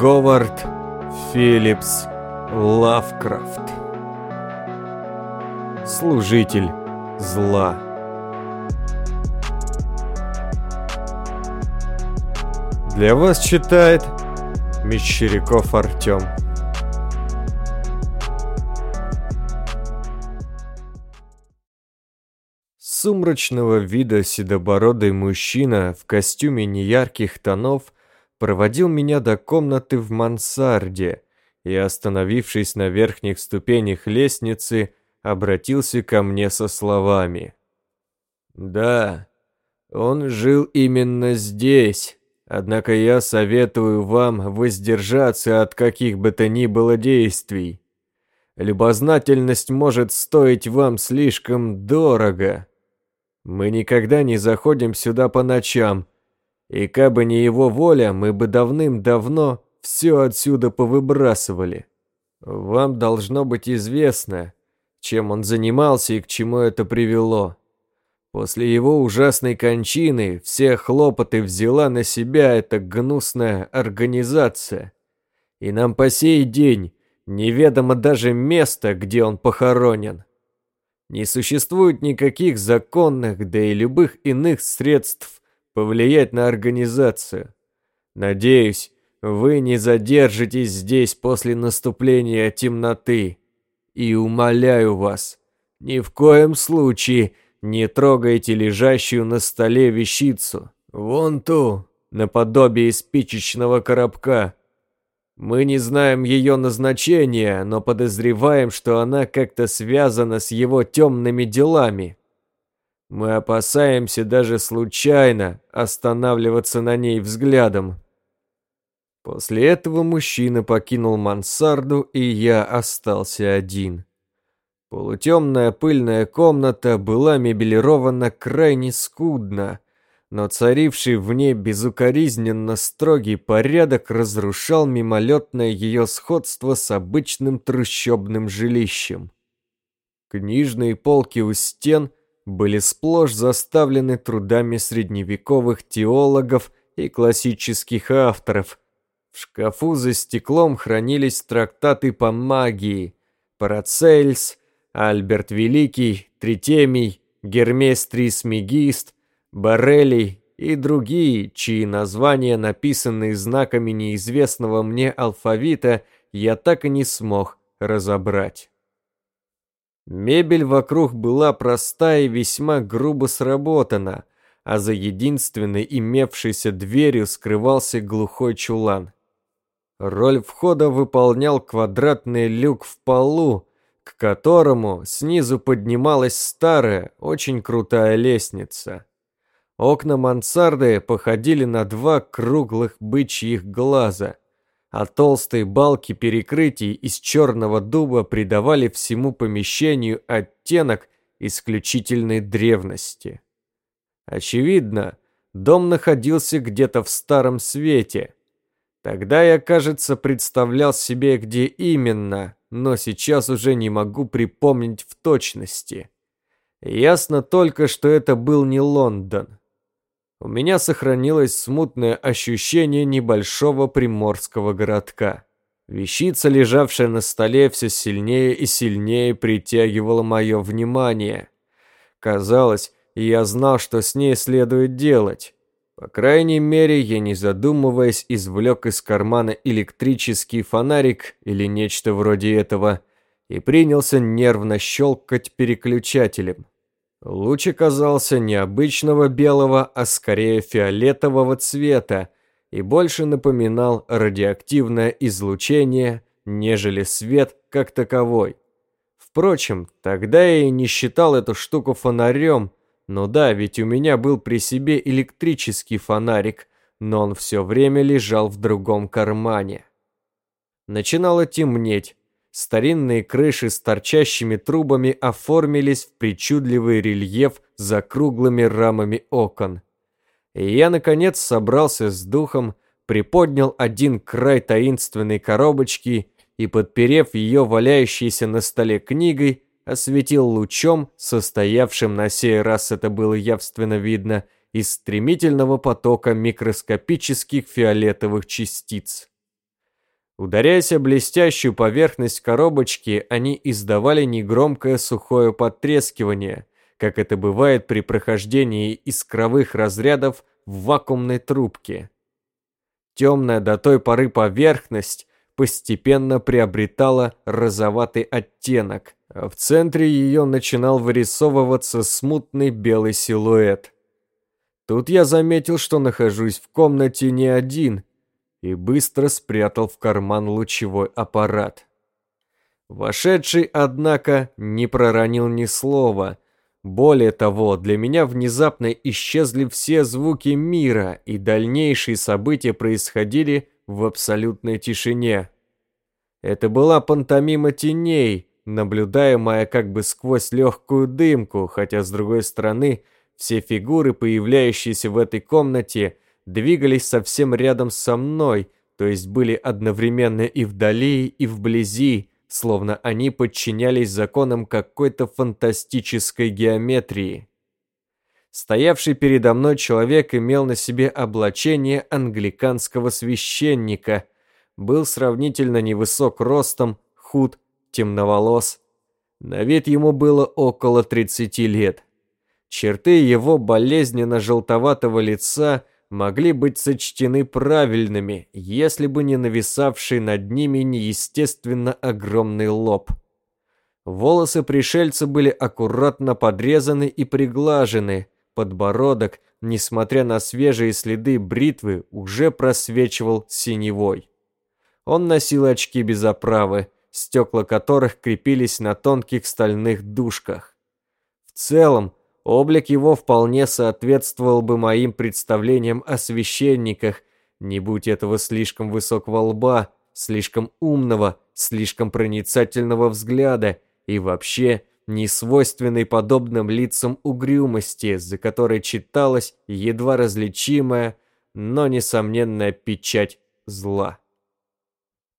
Говард Филлипс Лавкрафт. Служитель зла. Для вас читает Мещеряков Артем Сумрачного вида седобородый мужчина в костюме неярких тонов проводил меня до комнаты в мансарде и, остановившись на верхних ступенях лестницы, обратился ко мне со словами. «Да, он жил именно здесь, однако я советую вам воздержаться от каких бы то ни было действий. Любознательность может стоить вам слишком дорого. Мы никогда не заходим сюда по ночам, и кабы не его воля, мы бы давным-давно все отсюда повыбрасывали. Вам должно быть известно, чем он занимался и к чему это привело. После его ужасной кончины все хлопоты взяла на себя эта гнусная организация. И нам по сей день неведомо даже место, где он похоронен. Не существует никаких законных, да и любых иных средств повлиять на организацию. Надеюсь, вы не задержитесь здесь после наступления темноты. И умоляю вас, ни в коем случае не трогайте лежащую на столе вещицу. Вон ту, наподобие спичечного коробка. Мы не знаем ее назначения, но подозреваем, что она как-то связана с его темными делами. Мы опасаемся даже случайно останавливаться на ней взглядом. После этого мужчина покинул мансарду, и я остался один. Полутемная пыльная комната была мебелирована крайне скудно, но царивший в ней безукоризненно строгий порядок разрушал мимолетное ее сходство с обычным трущобным жилищем. Книжные полки у стен – были сплошь заставлены трудами средневековых теологов и классических авторов. В шкафу за стеклом хранились трактаты по магии. Парацельс, Альберт Великий, Тритемий, Гермес Трисмегист, Борелий и другие, чьи названия, написанные знаками неизвестного мне алфавита, я так и не смог разобрать. Мебель вокруг была простая и весьма грубо сработана, а за единственной имевшейся дверью скрывался глухой чулан. Роль входа выполнял квадратный люк в полу, к которому снизу поднималась старая, очень крутая лестница. Окна мансарды походили на два круглых бычьих глаза – а толстые балки перекрытий из черного дуба придавали всему помещению оттенок исключительной древности. Очевидно, дом находился где-то в старом свете. Тогда я, кажется, представлял себе, где именно, но сейчас уже не могу припомнить в точности. Ясно только, что это был не Лондон у меня сохранилось смутное ощущение небольшого приморского городка. Вещица, лежавшая на столе, все сильнее и сильнее притягивала мое внимание. Казалось, я знал, что с ней следует делать. По крайней мере, я, не задумываясь, извлек из кармана электрический фонарик или нечто вроде этого и принялся нервно щелкать переключателем. Луч оказался не обычного белого, а скорее фиолетового цвета и больше напоминал радиоактивное излучение, нежели свет как таковой. Впрочем, тогда я и не считал эту штуку фонарем, но да, ведь у меня был при себе электрический фонарик, но он все время лежал в другом кармане. Начинало темнеть, Старинные крыши с торчащими трубами оформились в причудливый рельеф за круглыми рамами окон. И я, наконец, собрался с духом, приподнял один край таинственной коробочки и, подперев ее валяющейся на столе книгой, осветил лучом, состоявшим на сей раз это было явственно видно, из стремительного потока микроскопических фиолетовых частиц. Ударяясь о блестящую поверхность коробочки, они издавали негромкое сухое потрескивание, как это бывает при прохождении искровых разрядов в вакуумной трубке. Темная до той поры поверхность постепенно приобретала розоватый оттенок, а в центре ее начинал вырисовываться смутный белый силуэт. Тут я заметил, что нахожусь в комнате не один, и быстро спрятал в карман лучевой аппарат. Вошедший, однако, не проронил ни слова. Более того, для меня внезапно исчезли все звуки мира, и дальнейшие события происходили в абсолютной тишине. Это была пантомима теней, наблюдаемая как бы сквозь легкую дымку, хотя с другой стороны все фигуры, появляющиеся в этой комнате, двигались совсем рядом со мной, то есть были одновременно и вдали, и вблизи, словно они подчинялись законам какой-то фантастической геометрии. Стоявший передо мной человек имел на себе облачение англиканского священника, был сравнительно невысок ростом, худ, темноволос. На вид ему было около 30 лет. Черты его болезненно-желтоватого лица могли быть сочтены правильными, если бы не нависавший над ними неестественно огромный лоб. Волосы пришельца были аккуратно подрезаны и приглажены, подбородок, несмотря на свежие следы бритвы, уже просвечивал синевой. Он носил очки без оправы, стекла которых крепились на тонких стальных дужках. В целом, облик его вполне соответствовал бы моим представлениям о священниках, не будь этого слишком высокого лба, слишком умного, слишком проницательного взгляда и вообще не свойственной подобным лицам угрюмости, за которой читалась едва различимая, но несомненная печать зла.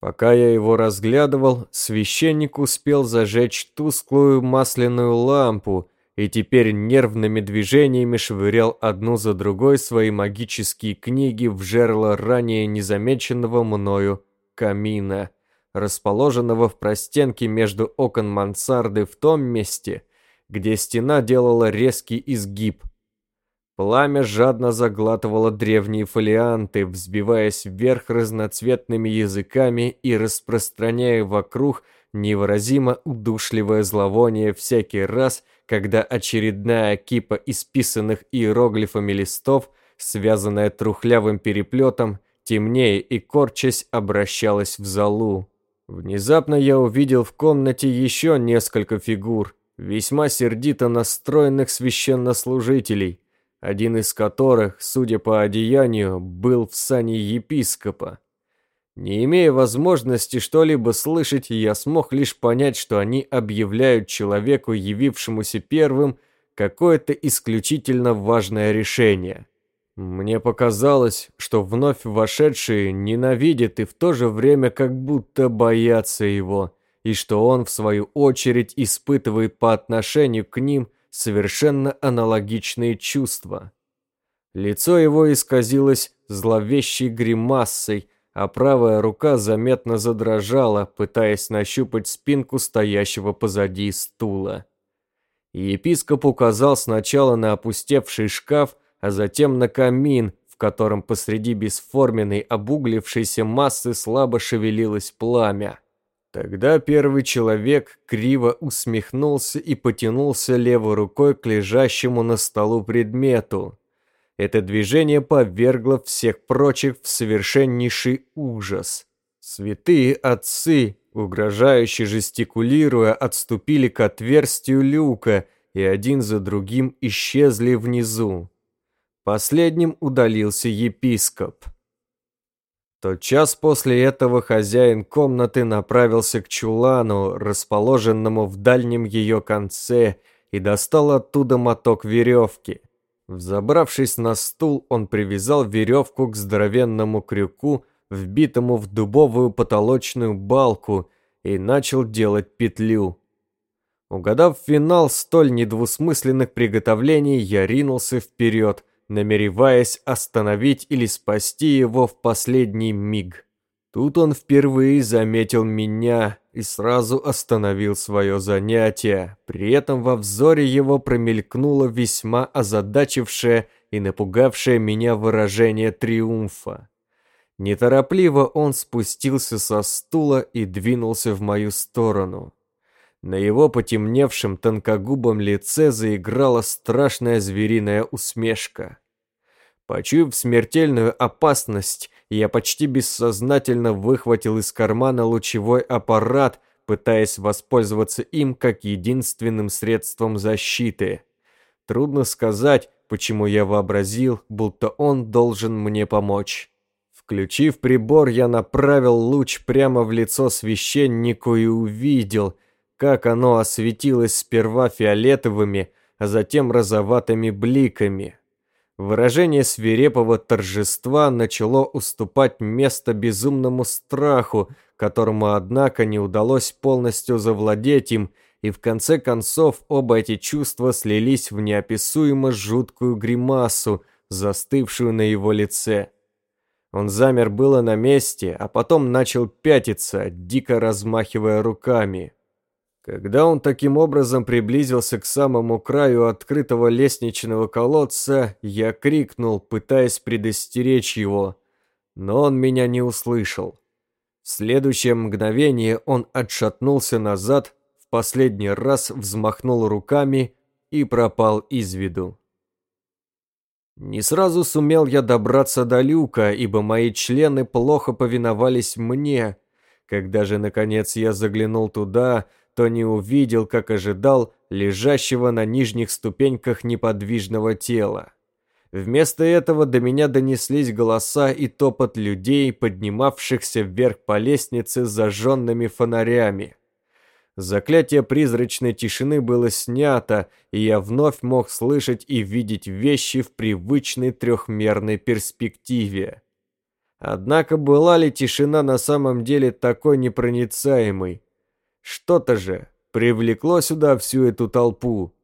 Пока я его разглядывал, священник успел зажечь тусклую масляную лампу и теперь нервными движениями швырял одну за другой свои магические книги в жерло ранее незамеченного мною камина расположенного в простенке между окон мансарды в том месте, где стена делала резкий изгиб. Пламя жадно заглатывало древние фолианты, взбиваясь вверх разноцветными языками и распространяя вокруг невыразимо удушливое зловоние всякий раз, когда очередная кипа исписанных иероглифами листов, связанная трухлявым переплетом, темнее и корчась обращалась в залу. Внезапно я увидел в комнате еще несколько фигур, весьма сердито настроенных священнослужителей, один из которых, судя по одеянию, был в сане епископа. Не имея возможности что-либо слышать, я смог лишь понять, что они объявляют человеку, явившемуся первым, какое-то исключительно важное решение. Мне показалось, что вновь вошедшие ненавидят и в то же время как будто боятся его, и что он, в свою очередь, испытывает по отношению к ним совершенно аналогичные чувства. Лицо его исказилось зловещей гримасой, а правая рука заметно задрожала, пытаясь нащупать спинку стоящего позади стула. епископ указал сначала на опустевший шкаф, а затем на камин, в котором посреди бесформенной обуглившейся массы слабо шевелилось пламя. Тогда первый человек криво усмехнулся и потянулся левой рукой к лежащему на столу предмету. Это движение повергло всех прочих в совершеннейший ужас. Святые отцы, угрожающе жестикулируя, отступили к отверстию люка и один за другим исчезли внизу. Последним удалился епископ. Тот час после этого хозяин комнаты направился к чулану, расположенному в дальнем ее конце, и достал оттуда моток веревки. Взобравшись на стул, он привязал веревку к здоровенному крюку, вбитому в дубовую потолочную балку, и начал делать петлю. Угадав финал столь недвусмысленных приготовлений, я ринулся вперед – намереваясь остановить или спасти его в последний миг. Тут он впервые заметил меня и сразу остановил свое занятие. При этом во взоре его промелькнуло весьма озадачившее и напугавшее меня выражение триумфа. Неторопливо он спустился со стула и двинулся в мою сторону. На его потемневшем тонкогубом лице заиграла страшная звериная усмешка. Почуяв смертельную опасность, я почти бессознательно выхватил из кармана лучевой аппарат, пытаясь воспользоваться им как единственным средством защиты. Трудно сказать, почему я вообразил, будто он должен мне помочь. Включив прибор, я направил луч прямо в лицо священнику и увидел, как оно осветилось сперва фиолетовыми, а затем розоватыми бликами. Выражение свирепого торжества начало уступать место безумному страху, которому, однако, не удалось полностью завладеть им, и в конце концов оба эти чувства слились в неописуемо жуткую гримасу, застывшую на его лице. Он замер было на месте, а потом начал пятиться, дико размахивая руками. Когда он таким образом приблизился к самому краю открытого лестничного колодца, я крикнул, пытаясь предостеречь его, но он меня не услышал. В следующее мгновение он отшатнулся назад, в последний раз взмахнул руками и пропал из виду. Не сразу сумел я добраться до люка, ибо мои члены плохо повиновались мне. Когда же, наконец, я заглянул туда, то не увидел, как ожидал, лежащего на нижних ступеньках неподвижного тела. Вместо этого до меня донеслись голоса и топот людей, поднимавшихся вверх по лестнице с зажженными фонарями. Заклятие призрачной тишины было снято, и я вновь мог слышать и видеть вещи в привычной трехмерной перспективе. Однако была ли тишина на самом деле такой непроницаемой? Что-то же привлекло сюда всю эту толпу.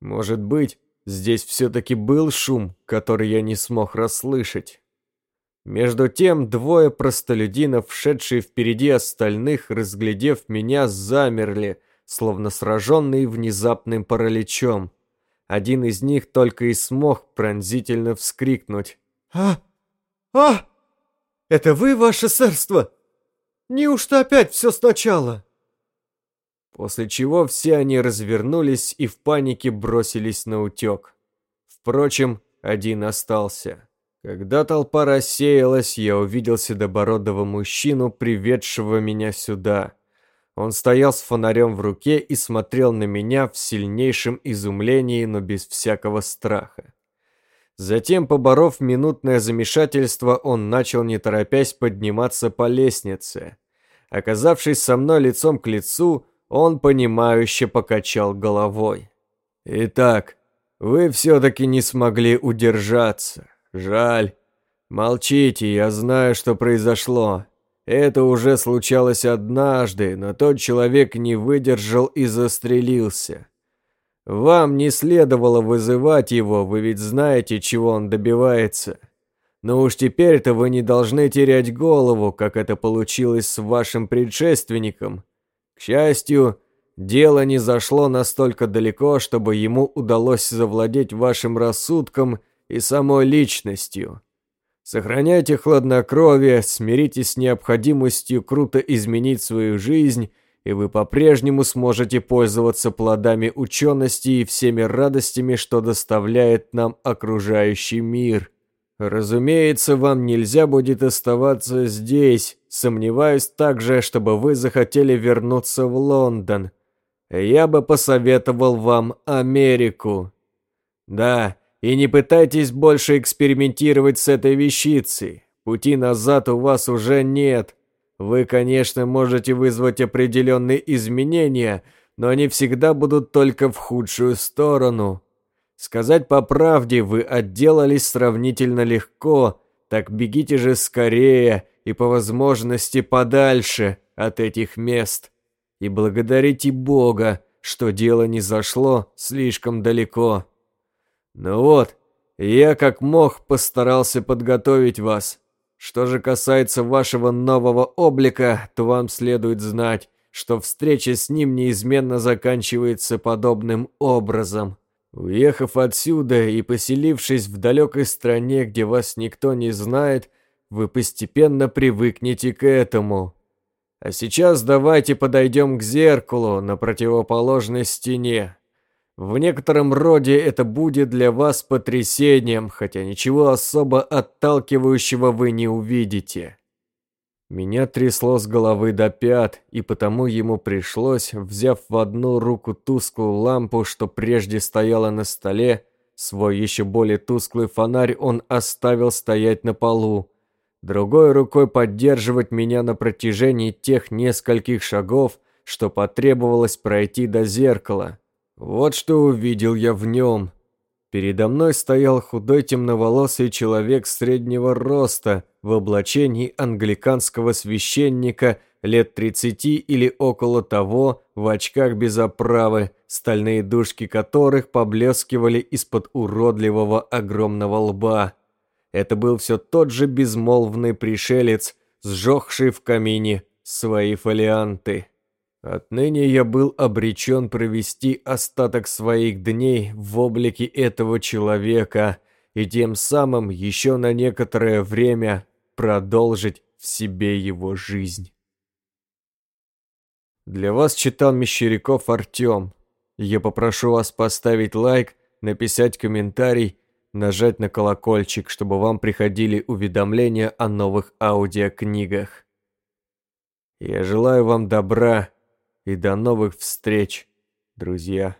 Может быть, здесь все-таки был шум, который я не смог расслышать. Между тем двое простолюдинов, шедшие впереди остальных, разглядев меня, замерли, словно сраженные внезапным параличом. Один из них только и смог пронзительно вскрикнуть. «А! А! Это вы, ваше сэрство? Неужто опять все сначала?» После чего все они развернулись и в панике бросились на утек. Впрочем, один остался. Когда толпа рассеялась, я увидел седобородого мужчину, приведшего меня сюда. Он стоял с фонарем в руке и смотрел на меня в сильнейшем изумлении, но без всякого страха. Затем, поборов минутное замешательство, он начал не торопясь подниматься по лестнице. Оказавшись со мной лицом к лицу, он понимающе покачал головой. «Итак, вы все-таки не смогли удержаться. Жаль. Молчите, я знаю, что произошло. Это уже случалось однажды, но тот человек не выдержал и застрелился. Вам не следовало вызывать его, вы ведь знаете, чего он добивается. Но уж теперь-то вы не должны терять голову, как это получилось с вашим предшественником. К счастью, дело не зашло настолько далеко, чтобы ему удалось завладеть вашим рассудком и самой личностью. Сохраняйте хладнокровие, смиритесь с необходимостью круто изменить свою жизнь, и вы по-прежнему сможете пользоваться плодами учености и всеми радостями, что доставляет нам окружающий мир. Разумеется, вам нельзя будет оставаться здесь. Сомневаюсь также, чтобы вы захотели вернуться в Лондон. Я бы посоветовал вам Америку. Да, и не пытайтесь больше экспериментировать с этой вещицей. Пути назад у вас уже нет. Вы, конечно, можете вызвать определенные изменения, но они всегда будут только в худшую сторону. Сказать по правде, вы отделались сравнительно легко, так бегите же скорее и по возможности подальше от этих мест. И благодарите Бога, что дело не зашло слишком далеко. Ну вот, я как мог постарался подготовить вас. Что же касается вашего нового облика, то вам следует знать, что встреча с ним неизменно заканчивается подобным образом. Уехав отсюда и поселившись в далекой стране, где вас никто не знает, вы постепенно привыкнете к этому. А сейчас давайте подойдем к зеркалу на противоположной стене. В некотором роде это будет для вас потрясением, хотя ничего особо отталкивающего вы не увидите. Меня трясло с головы до пят, и потому ему пришлось, взяв в одну руку тусклую лампу, что прежде стояла на столе, свой еще более тусклый фонарь он оставил стоять на полу, другой рукой поддерживать меня на протяжении тех нескольких шагов, что потребовалось пройти до зеркала. Вот что увидел я в нем. Передо мной стоял худой темноволосый человек среднего роста в облачении англиканского священника лет 30 или около того, в очках без оправы, стальные дужки которых поблескивали из-под уродливого огромного лба. Это был все тот же безмолвный пришелец, сжегший в камине свои фолианты. Отныне я был обречен провести остаток своих дней в облике этого человека и тем самым еще на некоторое время продолжить в себе его жизнь. Для вас читал Мещеряков Артем. Я попрошу вас поставить лайк, написать комментарий, нажать на колокольчик, чтобы вам приходили уведомления о новых аудиокнигах. Я желаю вам добра и до новых встреч, друзья.